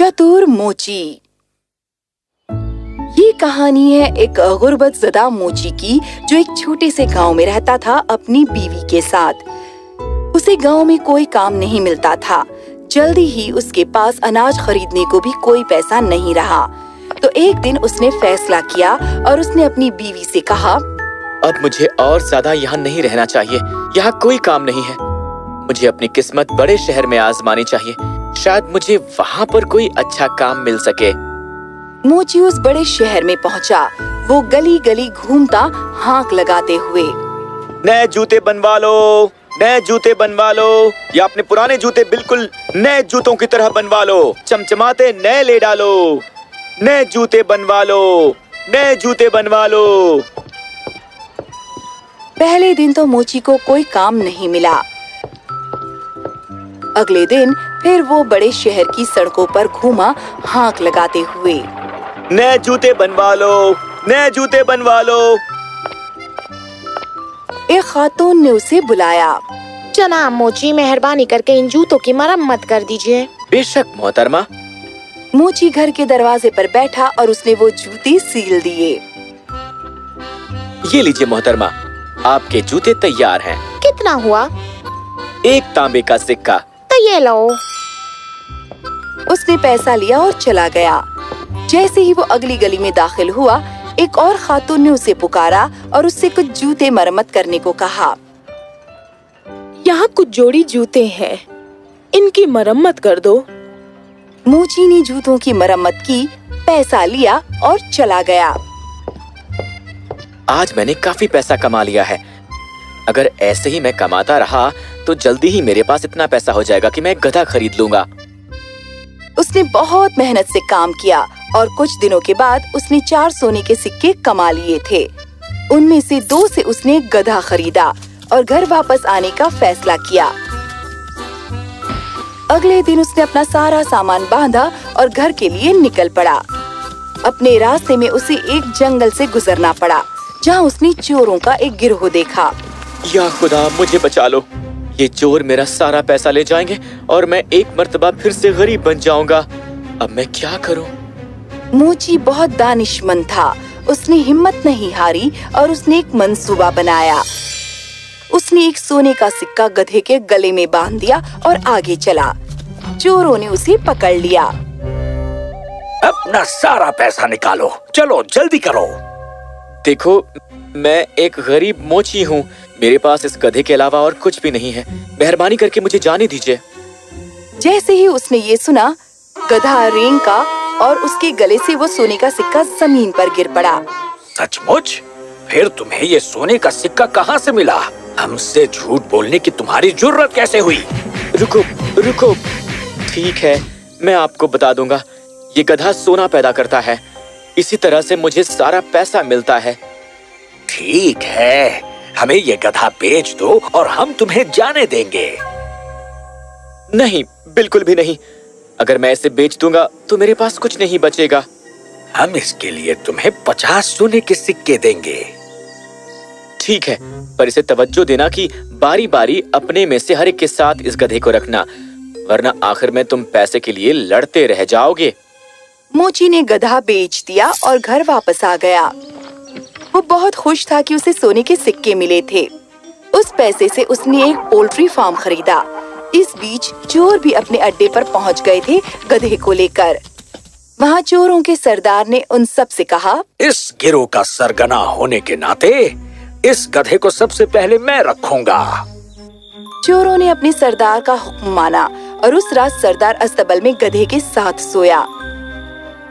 चतुर मोची। ये कहानी है एक गुर्बत जदा मोची की, जो एक छोटे से गाँव में रहता था अपनी बीवी के साथ। उसे गाँव में कोई काम नहीं मिलता था। जल्दी ही उसके पास अनाज खरीदने को भी कोई पैसा नहीं रहा। तो एक दिन उसने फैसला किया और उसने अपनी बीवी से कहा, अब मुझे और ज़्यादा यहाँ नहीं रहना चाहिए। यहाँ कोई काम नहीं है। मुझे अपनी किस्मत बड़े शहर में आजमानी चाहिए। शायद मुझे वहाँ पर कोई अच्छा काम मिल सके। मोची उस बड़े शहर में पहुँचा। वो गली गली घूमता हाँक लगाते हुए। नए जूते बनवा लो नए जूते बनवा लो या अपने पुराने जूते बिल्कुल नए जूतों की तरह बनवा लो। चमचमाते नए ले डालो नए जूते बनवा लो नए जूते बनवा लो। पहले दिन तो मोची को कोई काम नहीं मिला। अगले दिन फिर वो बड़े शहर की सड़कों पर घूमा हाँक लगाते हुए। नए जूते बनवा लो नए जूते बनवा लो। एक खातून ने उसे बुलाया। जनाब मोची मेहरबानी करके इन जूतों की मरम्मत कर दीजिए। बेशक मोहतरमा। मोची घर के दरवाजे पर बैठा और उसने वो जूते सील दिए। ये लीजिए मोहतरमा आपके जूते तैयार हैं। कितना हुआ? एक तांबे का सिक्का। तो ये लो। उसने पैसा लिया और चला गया। जैसे ही वो अगली गली में दाखिल हुआ एक और खातून ने उसे पुकारा और उससे कुछ जूते मरम्मत करने को कहा। यहाँ कुछ जोड़ी जूते हैं। इनकी मरम्मत कर दो। मोची ने जूतों की मरम्मत की पैसा लिया और चला गया। आज मैंने काफ़ी पैसा कमा लिया है। अगर ऐसे ही मैं कमाता रहा तो जल्दी ही मेरे पास इतना पैसा हो जाएगा कि मैं गधा खरीद लूँगा। उसने बहुत मेहनत से काम किया और कुछ दिनों के बाद उसने चार सोने के सिक्के कमा लिए थे। उनमें से दो से उसने गधा खरीदा और घर वापस आने का फैसला किया। अगले दिन उसने अपना सारा सामान बांधा और घर के लिए निकल पड़ा। अपने रास्ते में उसे एक जंगल से गुजरना पड़ा, जहाँ उसने चोरों का एक गिरोह देखा। या खुदा, मुझे बचा लो। ये चोर मेरा सारा पैसा ले जाएँगे और मैं एक मर्तबा फिर से गरीब बन जाऊँगा। अब मैं क्या करूँ? मोची बहुत दानिशमंद था। उसने हिम्मत नहीं हारी और उसने एक मंसूबा बनाया। उसने एक सोने का सिक्का गधे के गले में बाँध दिया और आगे चला। चोरों ने उसे पकड़ लिया। अपना सारा पैसा निकालो। चलो जल्दी करो। देखो मैं एक गरीब मोची हूँ। मेरे पास इस गधे के अलावा और कुछ भी नहीं है। मेहरबानी करके मुझे जाने दीजिए। जैसे ही उसने ये सुना गधा रेंग का और उसके गले से वो सोने का सिक्का ज़मीन पर गिर पड़ा। सचमुच? फिर तुम्हें ये सोने का सिक्का कहाँ से मिला? हमसे झूठ बोलने की तुम्हारी ज़रूरत कैसे हुई? रुको रुको। ठीक है मैं आपको बता दूँगा। ये गधा सोना पैदा करता है। इसी तरह से मुझे सारा पैसा मिलता है। ठीक है। हमें ये गधा बेच दो और हम तुम्हें जाने देंगे। नहीं बिल्कुल भी नहीं। अगर मैं इसे बेच दूँगा तो मेरे पास कुछ नहीं बचेगा। हम इसके लिए तुम्हें पचास सोने के सिक्के देंगे। ठीक है पर इसे तवज्जो देना कि बारी बारी अपने में से हर एक के साथ इस गधे को रखना वरना आखिर में तुम पैसे के लिए लड़ते रह जाओगे। मोची ने गधा बेच दिया और घर वापस आ गया। वो बहुत खुश था कि उसे सोने के सिक्के मिले थे। उस पैसे से उसने एक पोल्ट्री फार्म खरीदा। इस बीच चोर भी अपने अड्डे पर पहुँच गए थे गधे को लेकर। वहाँ चोरों के सरदार ने उन सबसे कहा इस गिरोह का सरगना होने के नाते इस गधे को सबसे पहले मैं रखूँगा। चोरों ने अपने सरदार का हुक्म माना और उस रात सरदार अस्तबल में गधे के साथ सोया।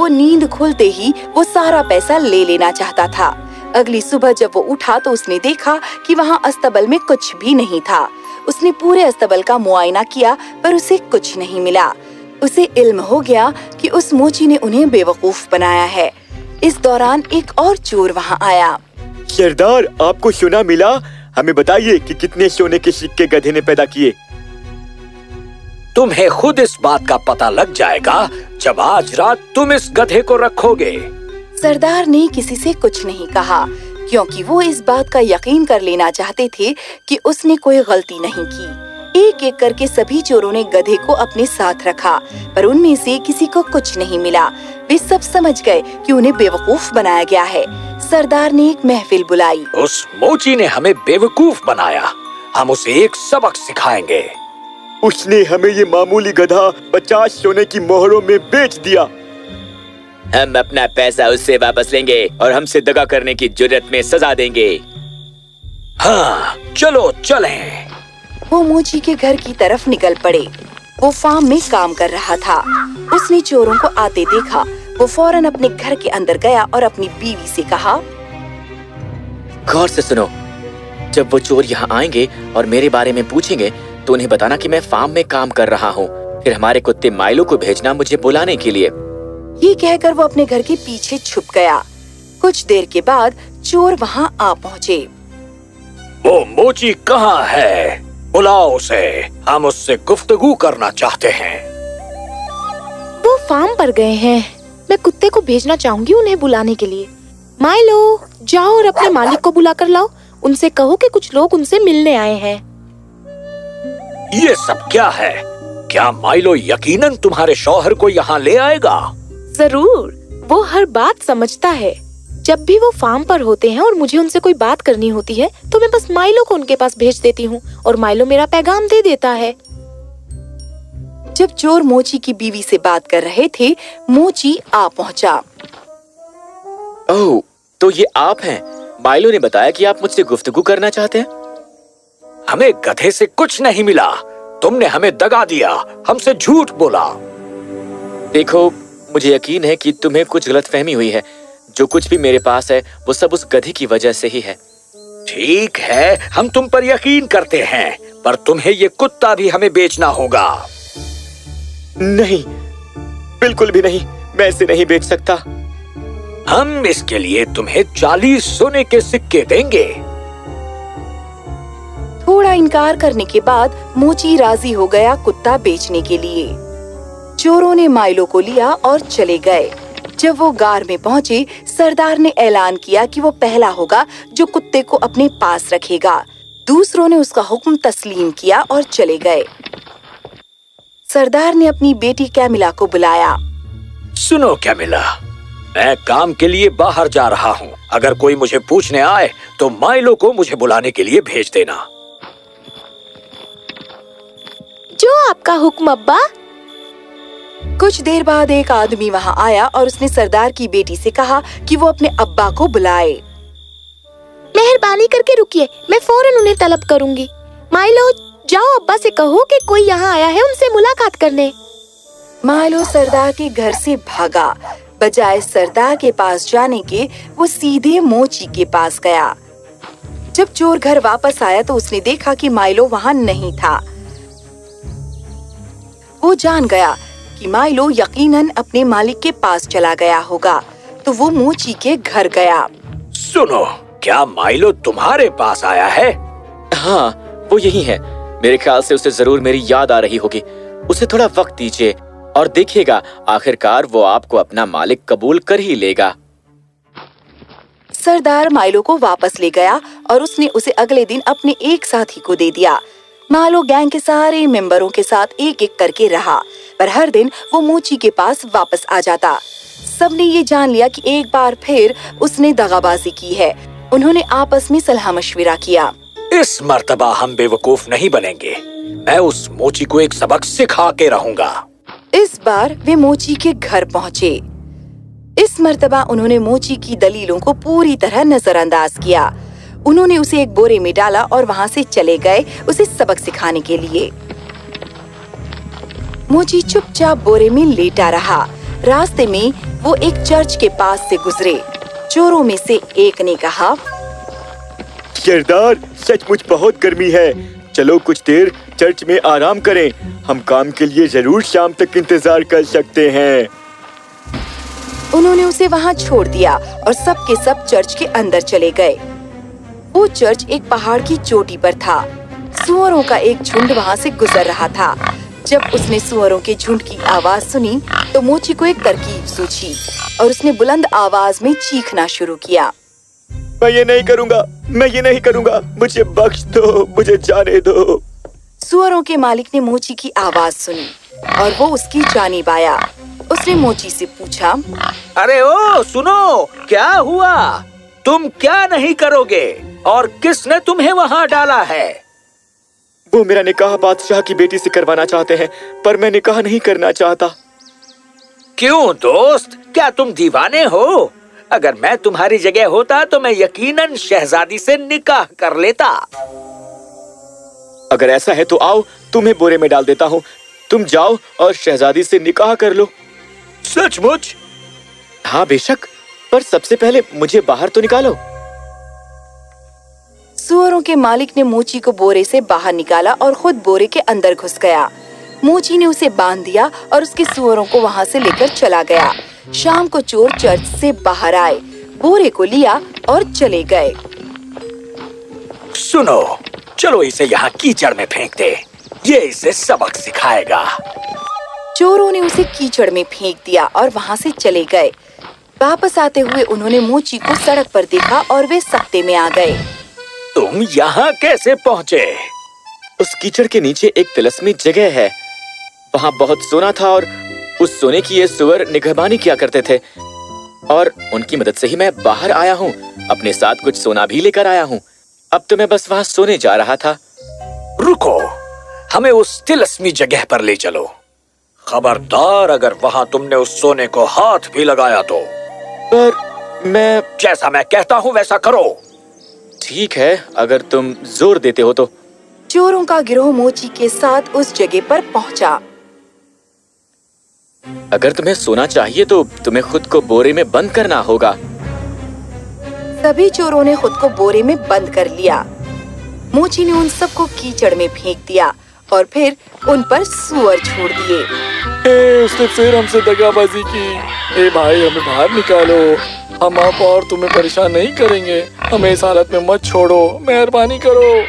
वो नींद खुलते ही वो सारा पैसा ले लेना चाहता था। अगली सुबह जब वो उठा तो उसने देखा कि वहाँ अस्तबल में कुछ भी नहीं था। उसने पूरे अस्तबल का मुआयना किया पर उसे कुछ नहीं मिला। उसे इल्म हो गया कि उस मोची ने उन्हें बेवकूफ़ बनाया है। इस दौरान एक और चोर वहाँ आया। सरदार आपको सोना मिला? हमें बताइए कि कितने सोने के सिक्के गधे ने पैदा किए? तुम्हें खुद इस बात का पता लग जाएगा जब आज रात तुम इस गधे को रखोगे। सरदार ने किसी से कुछ नहीं कहा क्योंकि वो इस बात का यकीन कर लेना चाहते थे कि उसने कोई गलती नहीं की। एक एक करके सभी चोरों ने गधे को अपने साथ रखा पर उनमें से किसी को कुछ नहीं मिला। वे सब समझ गए कि उन्हें बेवकूफ़ बनाया गया है। सरदार ने एक महफिल बुलाई। उस मोची ने हमें बेवकूफ़ बनाया। हम उसे एक सबक सिखाएँगे। उसने हमें ये मामूली गधा पचास सोने की मोहरों में बेच दिया। हम अपना पैसा उससे वापस लेंगे और हमसे दगा करने की ज़रूरत में सजा देंगे। हाँ चलो चलें। वो मोची के घर की तरफ़ निकल पड़े। वो फार्म में काम कर रहा था। उसने चोरों को आते देखा। वो फ़ौरन अपने घर के अंदर गया और अपनी बीवी से कहा गौर से सुनो। जब वो चोर यहाँ आएँगे और मेरे बारे में पूछेंगे तो उन्हें बताना कि मैं फार्म में काम कर रहा हूँ। फिर हमारे कुत्ते माइलो को भेजना मुझे बुलाने के लिए। ये कहकर वो अपने घर के पीछे छुप गया। कुछ देर के बाद चोर वहाँ आ पहुँचे। वो मोची कहाँ है? बुलाओ उसे। हम उससे गुफ्तगू करना चाहते हैं। वो फार्म पर गए हैं। मैं कुत्ते को भेजना चाहूँगी उन्हें बुलाने के लिए। माइलो जाओ और अपने मालिक को बुला कर लाओ। उनसे कहो कि कुछ लोग उनसे मिलने आए हैं। ये सब क्या है? क्या माइलो यकीनन तुम्हारे शौहर को यहाँ ले आएगा? ज़रूर। वो हर बात समझता है। जब भी वो फार्म पर होते हैं और मुझे उनसे कोई बात करनी होती है तो मैं बस माइलो को उनके पास भेज देती हूँ और माइलो मेरा पैगाम दे देता है। जब चोर मोची की बीवी से बात कर रहे थे, मोची आ पहुँचा। ओह तो ये आप हैं। माइलो ने बताया कि आप मुझसे गुफ्तगू करना चाहते हैं? हमें गधे से कुछ नहीं मिला। तुमने हमें दगा दिया। हमसे झूठ बोला। देखो मुझे यकीन है कि तुम्हें कुछ गलत फहमी हुई है। जो कुछ भी मेरे पास है वो सब उस गधे की वजह से ही है। ठीक है हम तुम पर यकीन करते हैं पर तुम्हें ये कुत्ता भी हमें बेचना होगा। नहीं बिल्कुल भी नहीं मैं इसे नहीं बेच सकता। हम इसके लिए तुम्हें चालीस सोने के सिक्के देंगे। थोड़ा इनकार करने के बाद मोची राज़ी हो गया कुत्ता बेचने के लिए। चोरों ने माइलो को लिया और चले गए। जब वो गार में पहुँचे सरदार ने ऐलान किया कि वो पहला होगा जो कुत्ते को अपने पास रखेगा। दूसरों ने उसका हुक्म तस्लीम किया और चले गए। सरदार ने अपनी बेटी कैमिला को बुलाया। सुनो कैमिला मैं काम के लिए बाहर जा रहा हूँ। अगर कोई मुझे पूछने आए तो माइलो को मुझे बुलाने के लिए भेज देना। जो आपका हुक्म अब्बा। कुछ देर बाद एक आदमी वहाँ आया और उसने सरदार की बेटी से कहा कि वो अपने अब्बा को बुलाए। मेहरबानी करके रुकिए मैं फ़ौरन उन्हें तलब करूँगी। माइलो जाओ अब्बा से कहो कि कोई यहाँ आया है उनसे मुलाकात करने। मालो सरदार के घर से भागा। बजाय सरदार के पास जाने के वो सीधे मोची के पास गया। जब चोर घर वापस आया तो उसने देखा कि माइलो वहाँ नहीं था। वो जान गया कि माइलो यकीनन अपने मालिक के पास चला गया होगा। तो वो मोची के घर गया। सुनो क्या माइलो तुम्हारे पास आया है? हाँ वो यही है। मेरे ख्याल से उसे ज़रूर मेरी याद आ रही होगी। उसे थोड़ा वक्त दीजिए और देखिएगा आखिरकार वो आपको अपना मालिक कबूल कर ही लेगा। सरदार माइलो को वापस ले गया और उसने उसे अगले दिन अपने एक साथी को दे दिया। मालो गैंग के सारे मेंबरों के साथ एक एक करके रहा पर हर दिन वो मोची के पास वापस आ जाता। सबने ये जान लिया कि एक बार फिर उसने दगाबाजी की है। उन्होंने आपस में सलाह मशविरा किया। इस मर्तबा हम बेवकूफ़ नहीं बनेंगे। मैं उस मोची को एक सबक सिखा के रहूँगा। इस बार वे मोची के घर पहुँचे। इस मर्तबा उन्होंने मोची की दलीलों को पूरी तरह नजरअंदाज किया। उन्होंने उसे एक बोरे में डाला और वहाँ से चले गए उसे सबक सिखाने के लिए। मोची चुपचाप बोरे में लेटा रहा। रास्ते में वो एक चर्च के पास से गुजरे। चोरों में से एक ने कहा सरदार सचमुच बहुत गर्मी है। चलो कुछ देर चर्च में आराम करें। हम काम के लिए ज़रूर शाम तक इंतज़ार कर सकते हैं। उन्होंने उसे वहाँ छोड़ दिया और सब के सब चर्च के अंदर चले गए। वो चर्च एक पहाड़ की चोटी पर था। सुअरों का एक झुंड वहाँ से गुजर रहा था। जब उसने सुअरों के झुंड की आवाज़ सुनी तो मोची को एक तरकीब सूझी और उसने बुलंद आवाज़ में चीखना शुरू किया। मैं ये नहीं करूँगा मैं ये नहीं करूँगा मुझे बख्श दो मुझे जाने दो। सुअरों के मालिक ने मोची की आवाज़ सुनी और वो उसकी जानी आया उसने मोची से पूछा अरे ओ सुनो क्या हुआ? तुम क्या नहीं करोगे? और किसने तुम्हें वहाँ डाला है? वो मेरा निकाह बादशाह की बेटी से करवाना चाहते हैं पर मैं निकाह नहीं करना चाहता। क्यों दोस्त? क्या तुम दीवाने हो? अगर मैं तुम्हारी जगह होता तो मैं यकीनन शहजादी से निकाह कर लेता। अगर ऐसा है तो आओ तुम्हें बोरे में डाल देता हूँ। तुम जाओ और शहजादी से निकाह कर लो। सचमुच? हाँ बेशक। पर सबसे पहले मुझे बाहर तो निकालो। सुअरों के मालिक ने मोची को बोरे से बाहर निकाला और खुद बोरे के अंदर घुस गया। मोची ने उसे बाँध दिया और उसके सुअरों को वहाँ से लेकर चला गया। शाम को चोर चर्च से बाहर आए बोरे को लिया और चले गए। सुनो चलो इसे यहाँ कीचड़ में फेंक दे। ये इसे सबक सिखाएगा। चोरों ने उसे कीचड़ में फेंक दिया और वहाँ से चले गए। वापस आते हुए उन्होंने मोची को सड़क पर देखा और वे सत्ते में आ गए। तुम यहाँ कैसे पहुँचे? उस कीचड़ के नीचे एक तिलस्मी जगह है। वहाँ बहुत सोना था और उस सोने की ये सुअर निगहबानी किया करते थे। और उनकी मदद से ही मैं बाहर आया हूँ। अपने साथ कुछ सोना भी लेकर आया हूँ। अब तो मैं बस वहाँ सोने जा रहा था। रुको। हमें उस तिलस्मी जगह पर ले चलो। खबरदार अगर वहाँ तुमने उस सोने को हाथ भी लगाया तो। पर मैं जैसा मैं कहता हूँ वैसा करो। ठीक है अगर तुम ज़ोर देते हो तो। चोरों का गिरोह मोची के साथ उस जगह पर पहुँचा। अगर तुम्हें सोना चाहिए तो तुम्हें खुद को बोरे में बंद करना होगा। सभी चोरों ने खुद को बोरे में बंद कर लिया। मोची ने उन सबको कीचड़ में फेंक दिया और फिर उन पर सुअर छोड़ दिए। उसने फिर हमसे दगाबाजी की। ए भाई हमें बाहर निकालो। हम आप और तुम्हें परेशान नहीं करेंगे। हमें इस हालत में मत छोड़ो। मेहरबानी करो।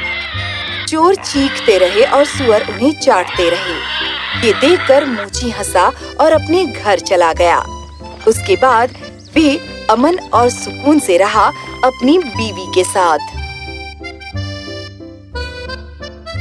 चोर चीखते रहे और सुअर उन्हें चाटते रहे। ये देख कर मोची हंसा और अपने घर चला गया। उसके बाद वे अमन और सुकून से रहा अपनी बीवी के साथ।